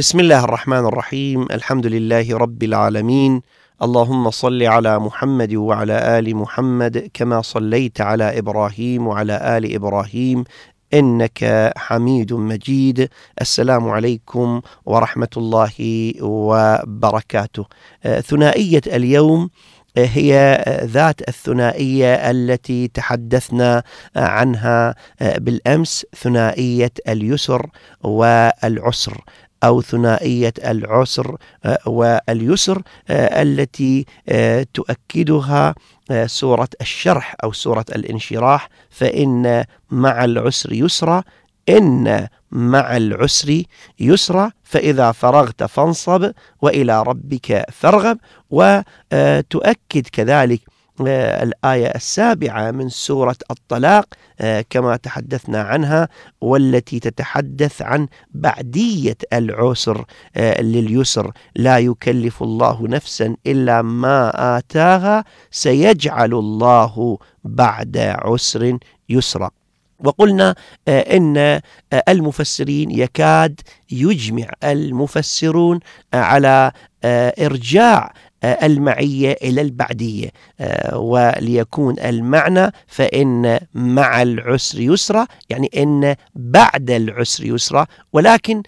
بسم الله الرحمن الرحيم الحمد لله رب العالمين اللهم صل على محمد وعلى ال محمد كما صليت على إبراهيم وعلى ال إبراهيم انك حميد مجيد السلام عليكم ورحمه الله وبركاته ثنائيه اليوم هي ذات الثنائيه التي تحدثنا عنها بالامس ثنائيه اليسر والعسر أو ثنائية العسر واليسر التي تؤكدها سورة الشرح أو سورة الانشراح فإن مع العسر يسرا إن مع العسر يسرا فإذا فرغت فانصب وإلى ربك فارغب وتؤكد كذلك الآية السابعة من سورة الطلاق كما تحدثنا عنها والتي تتحدث عن بعدية العسر لليسر. لا يكلف الله نفسا إلا ما آتاها سيجعل الله بعد عسر يسرا. وقلنا إن المفسرين يكاد يجمع المفسرون على إرجاع المعية إلى البعدية. وليكون المعنى فإن مع العسر يسرا يعني إن بعد العسر يسرا. ولكن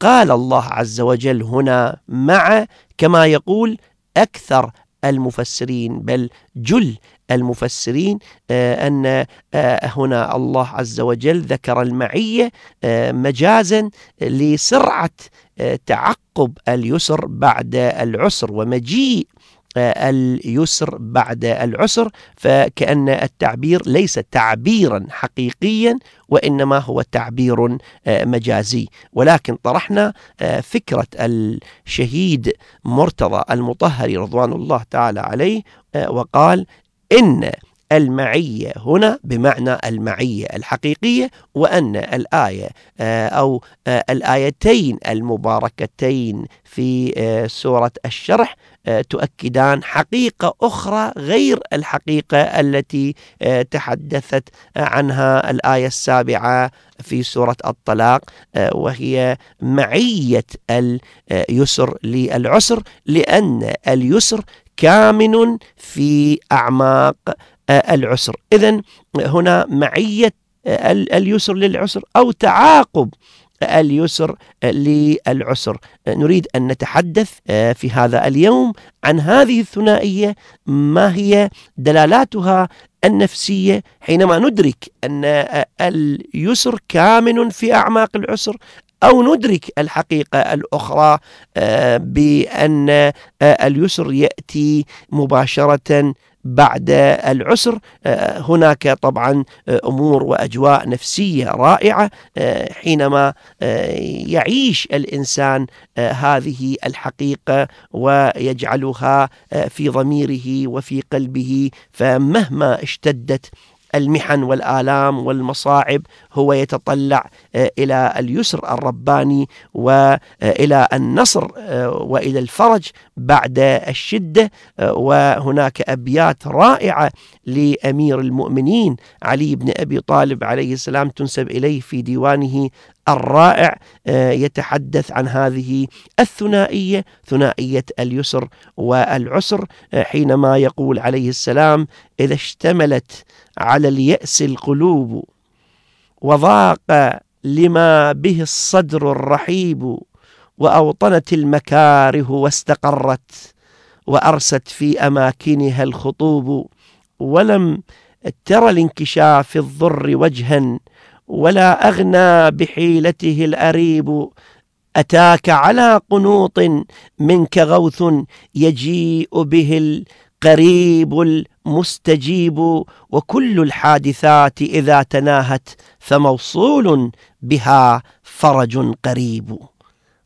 قال الله عز وجل هنا مع كما يقول أكثر المفسرين بل جل. المفسرين أن هنا الله عز وجل ذكر المعية مجازا لسرعة تعقب اليسر بعد العسر ومجيء اليسر بعد العسر. فكأن التعبير ليس تعبيرا حقيقيا وإنما هو تعبير مجازي. ولكن طرحنا فكرة الشهيد مرتضى المطهري رضوان الله تعالى عليه وقال إن المعية هنا بمعنى المعية الحقيقية وأن الآية أو الآيتين المباركتين في سورة الشرح تؤكدان حقيقة أخرى غير الحقيقة التي تحدثت عنها الآية السابعة في سورة الطلاق وهي معية اليسر للعسر لأن اليسر كامن في أعماق العسر. إذا هنا معية اليسر للعسر أو تعاقب اليسر للعسر. نريد أن نتحدث في هذا اليوم عن هذه الثنائية ما هي دلالاتها النفسية حينما ندرك أن اليسر كامن في أعماق العسر أو ندرك الحقيقة الأخرى بأن اليسر يأتي مباشرة بعد العسر. هناك طبعا أمور وأجواء نفسية رائعة حينما يعيش الإنسان هذه الحقيقة ويجعلها في ضميره وفي قلبه. فمهما اشتدت المحن والآلام والمصاعب هو يتطلع إلى اليسر الرباني وإلى النصر وإلى الفرج بعد الشدة وهناك أبيات رائعة لأمير المؤمنين علي بن أبي طالب عليه السلام تنسب إليه في ديوانه الرائع يتحدث عن هذه الثنائية ثنائية اليسر والعسر حينما يقول عليه السلام إذا اشتملت على اليأس القلوب وضاق لما به الصدر الرحيب وأوطنت المكاره واستقرت وأرست في أماكنها الخطوب ولم ترى لانكشاف الضر وجها ولا أغنى بحيلته الأريب أتاك على قنوط منك غوث يجيء به القريب المستجيب وكل الحادثات إذا تناهت فموصول بها فرج قريب.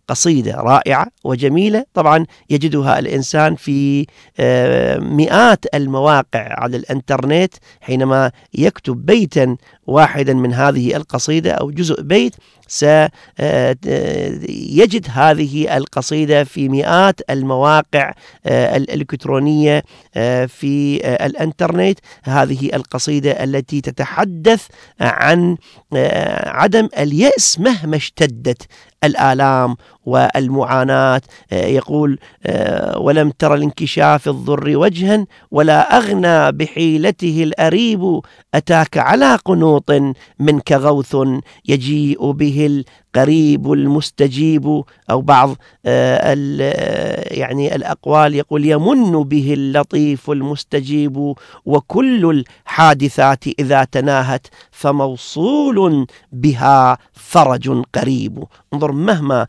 قصيدة رائعة وجميلة. طبعا يجدها الإنسان في آه، مئات المواقع على الإنترنت حينما يكتب بيتا واحدا من هذه القصيدة أو جزء بيت سيجد هذه القصيدة في مئات المواقع آه، الإلكترونية آه، في الإنترنت. هذه القصيدة التي تتحدث عن عدم اليأس مهما اشتدت الآلام والمعاناة. يقول ولم تر الانكشاف الضر وجها ولا أغنى بحيلته الأريب. أتاك على قنوط منك غوث يجيء به القريب المستجيب. أو بعض آه، يعني الأقوال يقول يمن به اللطيف المستجيب. وكل الحادثات إذا تناهت فموصول بها فرج قريب. انظر مهما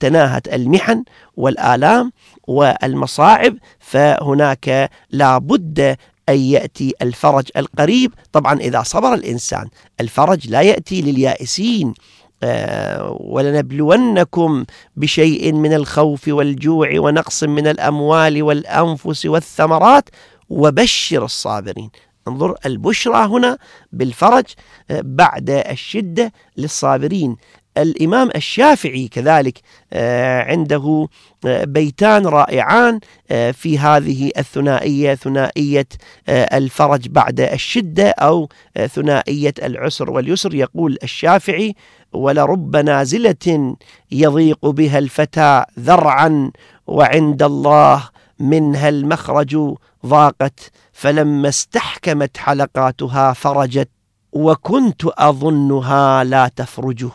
تناهت المحن والآلام والمصاعب فهناك لا بد أن يأتي الفرج القريب. طبعا إذا صبر الإنسان الفرج لا يأتي لليائسين. آه، ولنبلونكم بشيء من الخوف والجوع ونقص من الأموال والأنفس والثمرات. وبشر الصابرين. انظر البشرى هنا بالفرج آه، بعد الشدة للصابرين. الإمام الشافعي كذلك آه، عنده آه، بيتان رائعان آه، في هذه الثنائية ثنائية الفرج بعد الشدة أو ثنائية العسر واليسر. يقول الشافعي ولرب نازلة يضيق بها الفتى ذرعا وعند الله منها المخرج ضاقت فلما استحكمت حلقاتها فرجت وكنت أظنها لا تفرجه.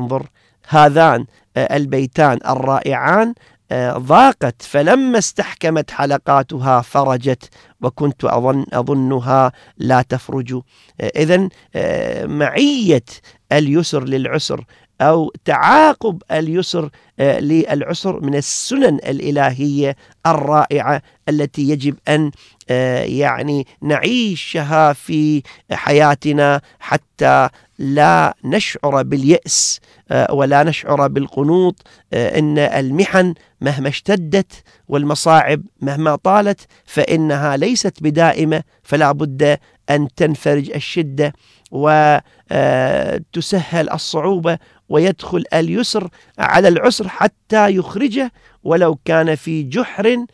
انظر هذان آه، البيتان الرائعان آه، ضاقت. فلما استحكمت حلقاتها فرجت وكنت أظن أظنها لا تفرج. آه، إذا معية اليسر للعسر أو تعاقب اليسر للعسر من السنن الإلهية الرائعة التي يجب أن يعني نعيشها في حياتنا حتى لا نشعر باليأس آه، ولا نشعر بالقنوط آه، إن المحن مهما اشتدت والمصاعب مهما طالت فإنها ليست بدائمة فلا بد أن تنفرج الشدة وتسهل آه، الصعوبة ويدخل اليسر على العسر حتى يخرجه ولو كان في جحر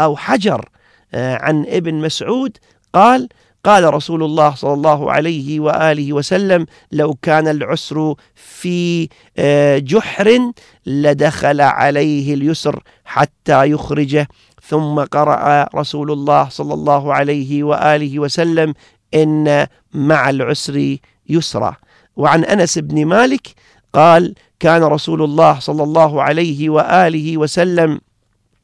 أو حجر. عن ابن مسعود قال قال رسول الله صلى الله عليه وآله وسلم لو كان العسر في آه، جحر لدخل عليه اليسر حتى يخرجه. ثم قرأ رسول الله صلى الله عليه وآله وسلم إن مع العسر يسرا. وعن أنس بن مالك قال كان رسول الله صلى الله عليه وآله وسلم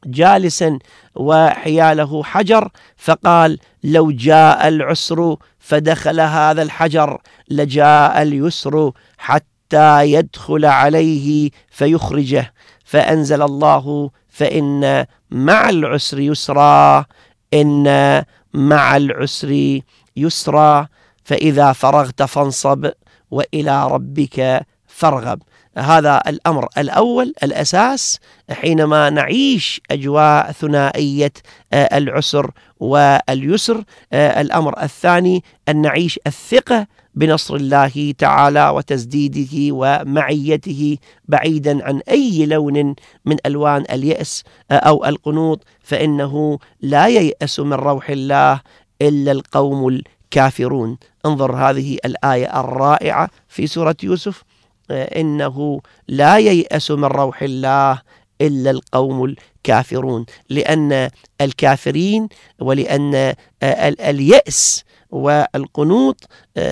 جالسا وحياله حجر فقال لو جاء العسر فدخل هذا الحجر لجاء اليسر حتى يدخل عليه فيخرجه. فأنزل الله فإن مع العسر يسرا إن مع العسر يسرا فإذا فرغت فانصب وإلى ربك فارغب. هذا الأمر الأول الأساس حينما نعيش أجواء ثنائية آه، العسر واليسر. آه، الأمر الثاني أن نعيش الثقة بنصر الله تعالى وتسديده ومعيته بعيدا عن أي لون من ألوان اليأس أو القنوط فإنه لا ييأس من روح الله إلا القوم الكافرون. انظر هذه الآية الرائعة في سورة يوسف. إنه لا ييأس من روح الله إلا القوم الكافرون. لأن الكافرين ولأن اليأس والقنوط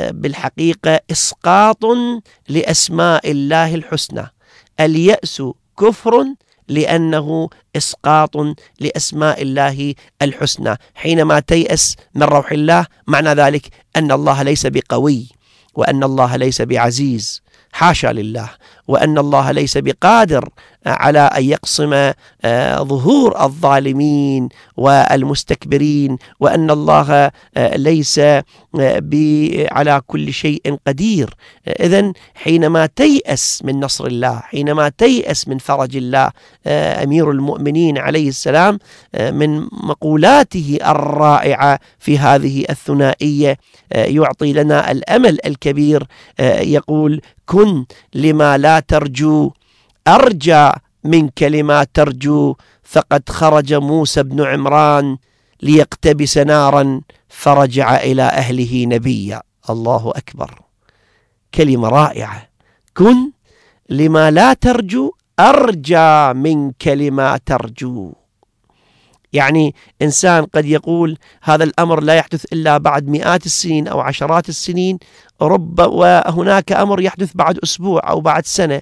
بالحقيقة إسقاط لأسماء الله الحسنى. اليأس كفر لأنه إسقاط لأسماء الله الحسنى. حينما تيأس من روح الله معنى ذلك أن الله ليس بقوي وأن الله ليس بعزيز. حاشا لله وأن الله ليس بقادر على أن يقسم آه، ظهور الظالمين والمستكبرين وأن الله آه، ليس آه، على كل شيء قدير. إذا حينما تيأس من نصر الله حينما تيأس من فرج الله أمير المؤمنين عليه السلام من مقولاته الرائعة في هذه الثنائية يعطي لنا الأمل الكبير يقول كن لما لا ترجو أرجى منك لما ترجو. فقد خرج موسى بن عمران ليقتبس نارا فرجع إلى أهله نبيا. الله أكبر. كلمة رائعة. كن لما لا ترجو أرجى منك لما ترجو. يعني إنسان قد يقول هذا الأمر لا يحدث إلا بعد مئات السنين أو عشرات السنين رب وهناك أمر يحدث بعد أسبوع أو بعد سنة.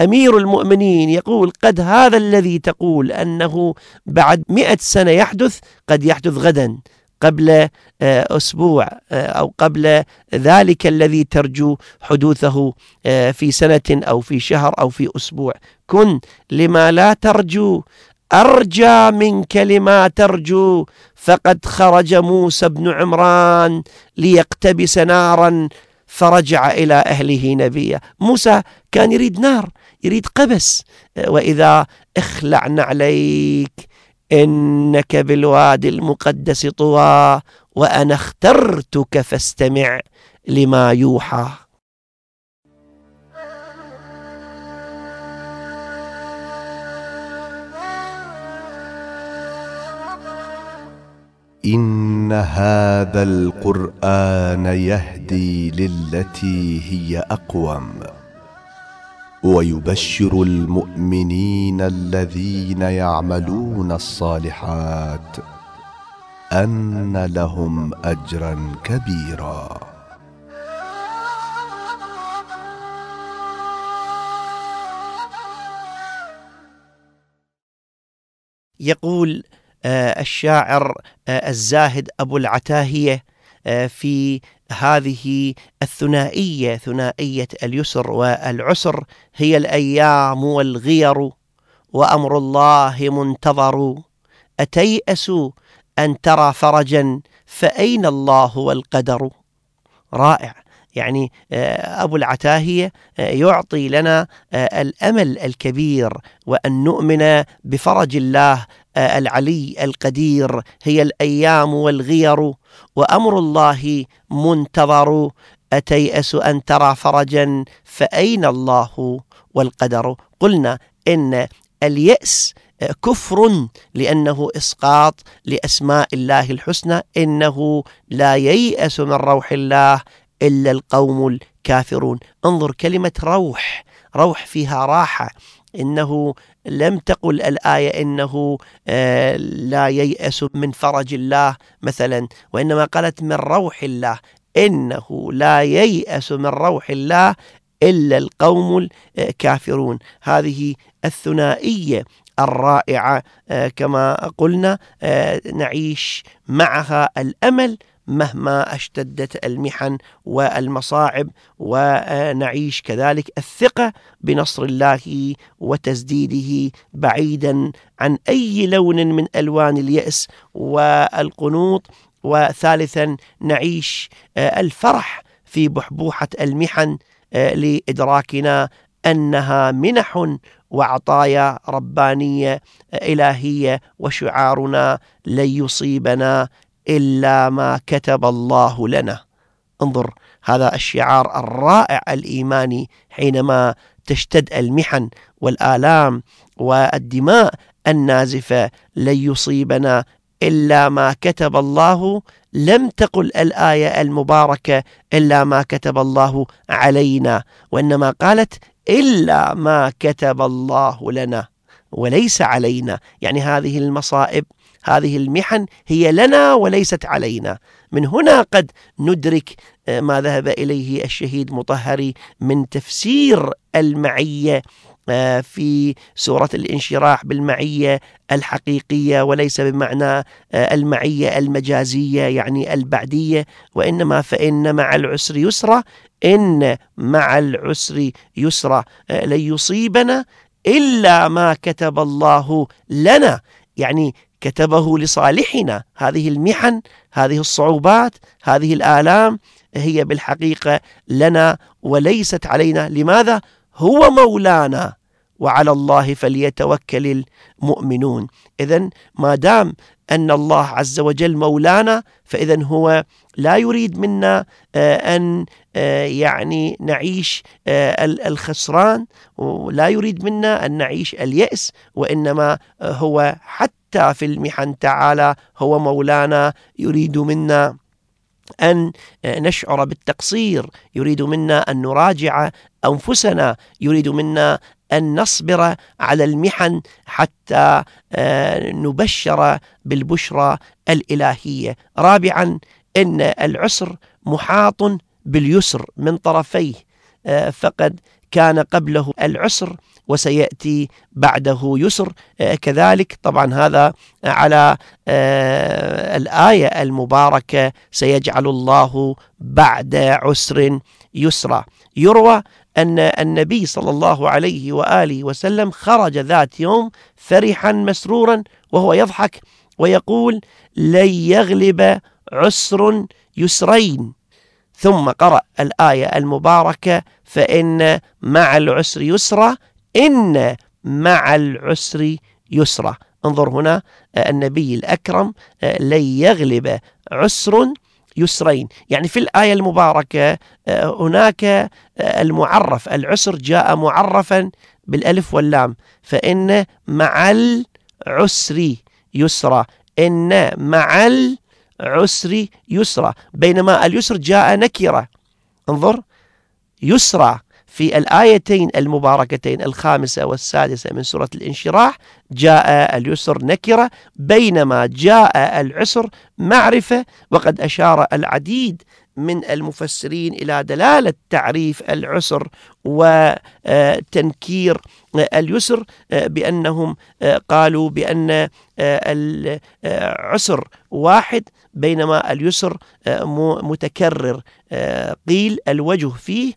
أمير المؤمنين يقول قد هذا الذي تقول أنه بعد مئة سنة يحدث قد يحدث غدا قبل آه، أسبوع آه، أو قبل ذلك الذي ترجو حدوثه آه، في سنة أو في شهر أو في أسبوع. كن لما لا ترجو. أرجى منك لما ترجو فقد خرج موسى بن عمران ليقتبس نارا فرجع إلى أهله نبيا. موسى كان يريد نار يريد قبس. وإذا اخلعنا عليك إنك بالوادي المقدس طوى وأنا اخترتك فاستمع لما يوحى. إن هذا القرآن يهدي للتي هي أقوم ويبشر المؤمنين الذين يعملون الصالحات أن لهم أجرا كبيرا. يقول الشاعر آه، الزاهد أبو العتاهية آه، في هذه الثنائية ثنائية اليسر والعسر هي الأيام والغير وأمر الله منتظر. أتيأس أن ترى فرجا فأين الله والقدر؟ رائع. يعني أبو العتاهية يعطي لنا الأمل الكبير وأن نؤمن بفرج الله العلي القدير هي الأيام والغير وأمر الله منتظر أتيأس أن ترى فرجا فأين الله والقدر؟ قلنا إن اليأس كفر لأنه إسقاط لأسماء الله الحسنى إنه لا ييأس من روح الله إلا القوم الكافرون. انظر كلمة روح. روح فيها راحة. إنه لم تقل الآية إنه آه، لا ييأس من فرج الله مثلا وإنما قالت من روح الله. إنه لا ييأس من روح الله إلا القوم الكافرون. هذه الثنائية الرائعة آه، كما قلنا آه، نعيش معها الأمل مهما أشتدت المحن والمصاعب ونعيش كذلك الثقة بنصر الله وتسديده بعيدا عن أي لون من ألوان اليأس والقنوط. وثالثا نعيش الفرح في بحبوحة المحن لإدراكنا أنها منح وعطايا ربانية إلهية وشعارنا لن يصيبنا إلا ما كتب الله لنا. انظر هذا الشعار الرائع الإيماني حينما تشتد المحن والآلام والدماء النازفة. لن يصيبنا إلا ما كتب الله. لم تقل الآية المباركة إلا ما كتب الله علينا وإنما قالت إلا ما كتب الله لنا وليس علينا. يعني هذه المصائب هذه المحن هي لنا وليست علينا. من هنا قد ندرك آه، ما ذهب إليه الشهيد مطهري من تفسير المعية آه، في سورة الانشراح بالمعية الحقيقية وليس بمعنى آه، المعية المجازية يعني البعدية وإنما فإن مع العسر يسرا إن مع العسر يسرا لن يصيبنا إلا ما كتب الله لنا. يعني كتبه لصالحنا. هذه المحن هذه الصعوبات هذه الآلام هي بالحقيقة لنا وليست علينا. لماذا؟ هو مولانا وعلى الله فليتوكل المؤمنون. إذا ما دام أن الله عز وجل مولانا فإذا هو لا يريد منا آه، أن آه، يعني نعيش آه، الخسران ولا يريد منا أن نعيش اليأس وإنما هو حتى في المحن. تعالى هو مولانا يريد منا أن نشعر بالتقصير. يريد منا أن نراجع أنفسنا. يريد منا أن نصبر على المحن حتى آه، نبشر بالبشرى الإلهية. رابعا إن العسر محاط باليسر من طرفيه. آه، فقد كان قبله العسر وسيأتي بعده يسر. آه، كذلك طبعا هذا على الآية المباركة سيجعل الله بعد عسر يسرا. يروى أن النبي صلى الله عليه وآله وسلم خرج ذات يوم فرحا مسرورا وهو يضحك ويقول لن يغلب عسر يسرين ثم قرأ الآية المباركة فإن مع العسر يسرا إن مع العسر يسرا. انظر هنا النبي الأكرم لن يغلب عسر يسرين. يعني في الآية المباركة آه، هناك آه، المعرف العسر جاء معرفا بالألف واللام. فإن مع العسر يسرى إن مع العسر يسرى بينما اليسر جاء نكرة. انظر يسرى في الآيتين المباركتين الخامسة والسادسة من سورة الانشراح جاء اليسر نكرة بينما جاء العسر معرفة وقد أشار العديد من المفسرين إلى دلالة تعريف العسر وتنكير اليسر بأنهم قالوا بأن العسر واحد بينما اليسر متكرر. قيل الوجه فيه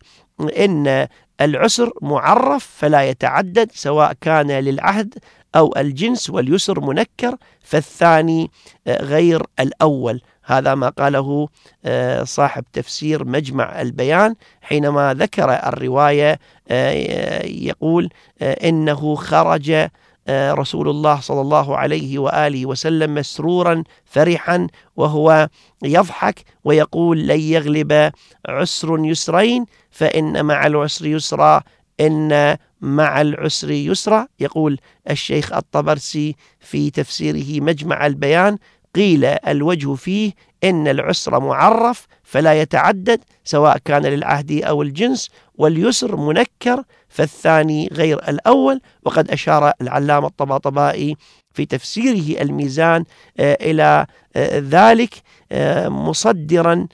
إن العسر معرف فلا يتعدد سواء كان للعهد أو الجنس واليسر منكر فالثاني آه، غير الأول. هذا ما قاله آه، صاحب تفسير مجمع البيان حينما ذكر الرواية آه، يقول إنه خرج رسول الله صلى الله عليه وآله وسلم مسرورا فرحا وهو يضحك ويقول لن يغلب عسر يسرين فإن مع العسر يسرا إن مع العسر يسرا. يقول الشيخ الطبرسي في تفسيره مجمع البيان قيل الوجه فيه إن العسر معرف فلا يتعدد سواء كان للعهد أو الجنس واليسر منكر فالثاني غير الأول. وقد أشار العلامة الطباطبائي في تفسيره الميزان آه، إلى آه، ذلك آه، مصدرا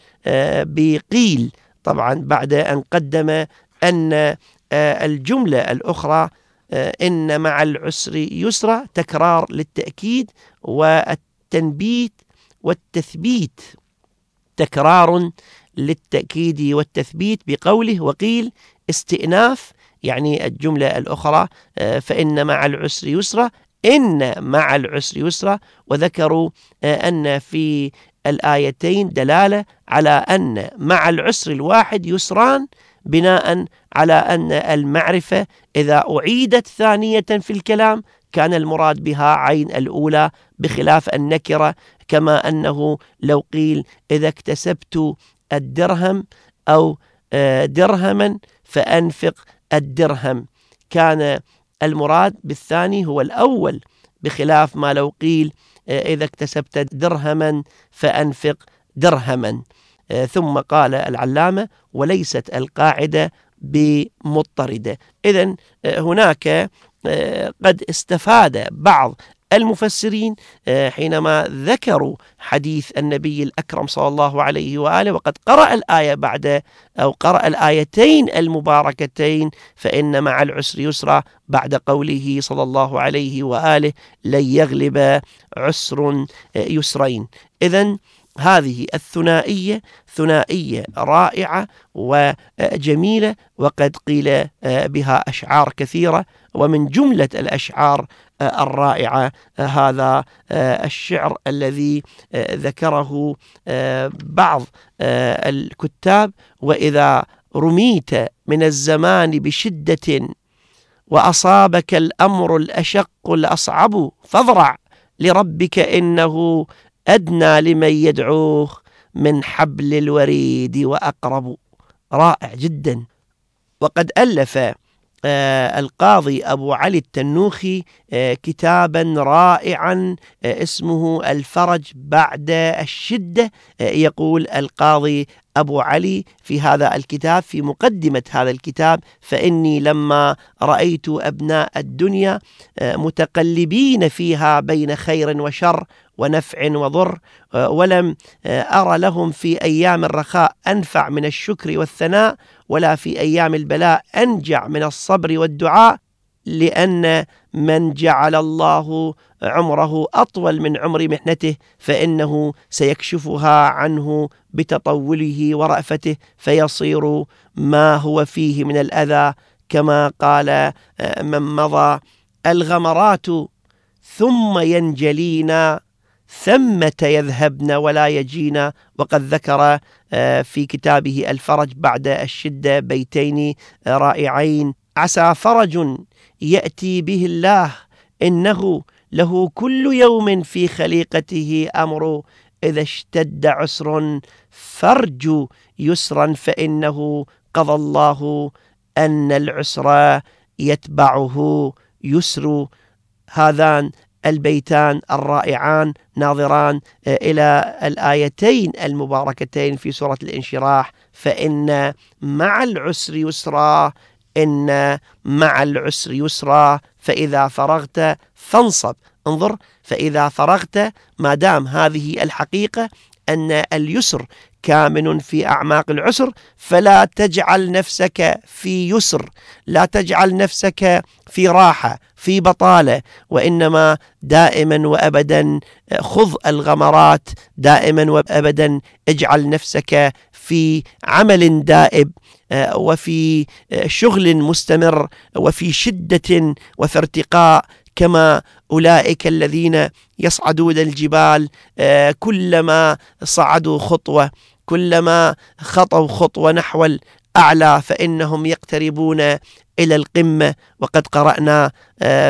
بقيل. طبعا بعد أن قدم أن الجملة الأخرى إن مع العسر يسرى تكرار للتأكيد والتنبيت والتثبيت تكرار للتأكيد والتثبيت بقوله وقيل استئناف يعني الجملة الأخرى آه، فإن مع العسر يسرا إن مع العسر يسرا وذكروا آه، أن في الآيتين دلالة على أن مع العسر الواحد يسران بناء على أن المعرفة إذا أعيدت ثانية في الكلام كان المراد بها عين الأولى بخلاف النكرة كما أنه لو قيل إذا اكتسبت الدرهم أو آه، درهما فأنفق الدرهم. كان المراد بالثاني هو الأول بخلاف ما لو قيل آه، إذا اكتسبت درهما فأنفق درهما. آه، ثم قال العلامة وليست القاعدة بمضطردة. إذا هناك قد استفاد بعض المفسرين آه، حينما ذكروا حديث النبي الأكرم صلى الله عليه وآله وقد قرأ الآية بعد أو قرأ الآيتين المباركتين فإن مع العسر يسرا بعد قوله صلى الله عليه وآله لن يغلب عسر آه، يسرين إذا هذه الثنائية ثنائية رائعة وجميلة وقد قيل آه، بها أشعار كثيرة ومن جملة الأشعار آه، الرائعة آه، هذا الشعر الذي ذكره بعض الكتاب وإذا رميت من الزمان بشدة وأصابك الأمر الأشق الأصعب فاضرع لربك إنه أدنى لمن يدعوه من حبل الوريد وأقرب. رائع جدا. وقد ألف آه القاضي أبو علي التنوخي آه كتابا رائعا آه اسمه الفرج بعد الشدة يقول القاضي أبو علي في هذا الكتاب في مقدمة هذا الكتاب فإني لما رأيت أبناء الدنيا آه، متقلبين فيها بين خير وشر ونفع وضر آه، ولم آه، أرى لهم في أيام الرخاء أنفع من الشكر والثناء ولا في أيام البلاء أنجع من الصبر والدعاء لأن من جعل الله عمره أطول من عمر محنته فإنه سيكشفها عنه بتطوله ورأفته فيصير ما هو فيه من الأذى كما قال آه، من مضى الغمرات ثم ينجلينا ثمة يذهبن ولا يجينا وقد ذكر آه، في كتابه الفرج بعد الشدة بيتين رائعين. عسى فرج يأتي به الله إنه له كل يوم في خليقته أمر إذا اشتد عسر فرج يسرا فإنه قضى الله أن العسر يتبعه يسر. هذان البيتان الرائعان ناظران آه، إلى الآيتين المباركتين في سورة الانشراح. فإن مع العسر يسرا إن مع العسر يسرا فإذا فرغت فانصب. انظر فإذا فرغت ما دام هذه الحقيقة أن اليسر كامن في أعماق العسر فلا تجعل نفسك في يسر لا تجعل نفسك في راحة في بطالة وإنما دائما وأبدا خذ الغمرات دائما وأبدا اجعل نفسك في عمل دائب آه، وفي آه، شغل مستمر وفي شدة وفي ارتقاء كما أولئك الذين يصعدون الجبال آه، كلما صعدوا خطوة كلما خطوا خطوة نحو الأعلى فإنهم يقتربون إلى القمة. وقد قرأنا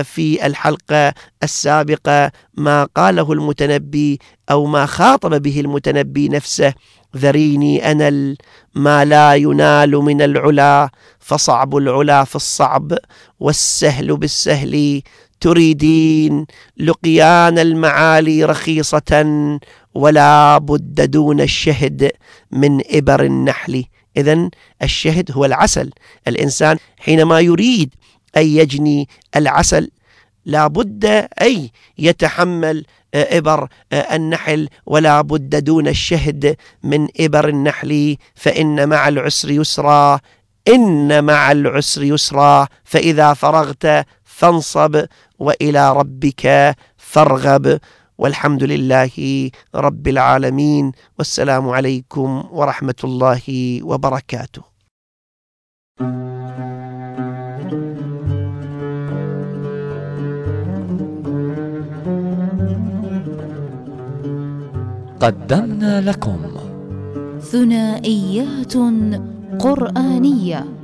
في الحلقة السابقة ما قاله المتنبي أو ما خاطب به المتنبي نفسه. ذريني أنا ما لا ينال من العلا فصعب العلا في الصعب والسهل بالسهل تريدين. لقيان المعالي رخيصة ولا بد دون الشهد من إبر النحل. إذا الشهد هو العسل. الإنسان حينما يريد أن يجني العسل لا بد أي يتحمل إبر النحل ولا بد دون الشهد من إبر النحل فإن مع العسر يسرا إن مع العسر يسرا فإذا فرغت فانصب وإلى ربك فارغب. والحمد لله رب العالمين والسلام عليكم ورحمة الله وبركاته. قدمنا لكم ثنائيات قرآنية.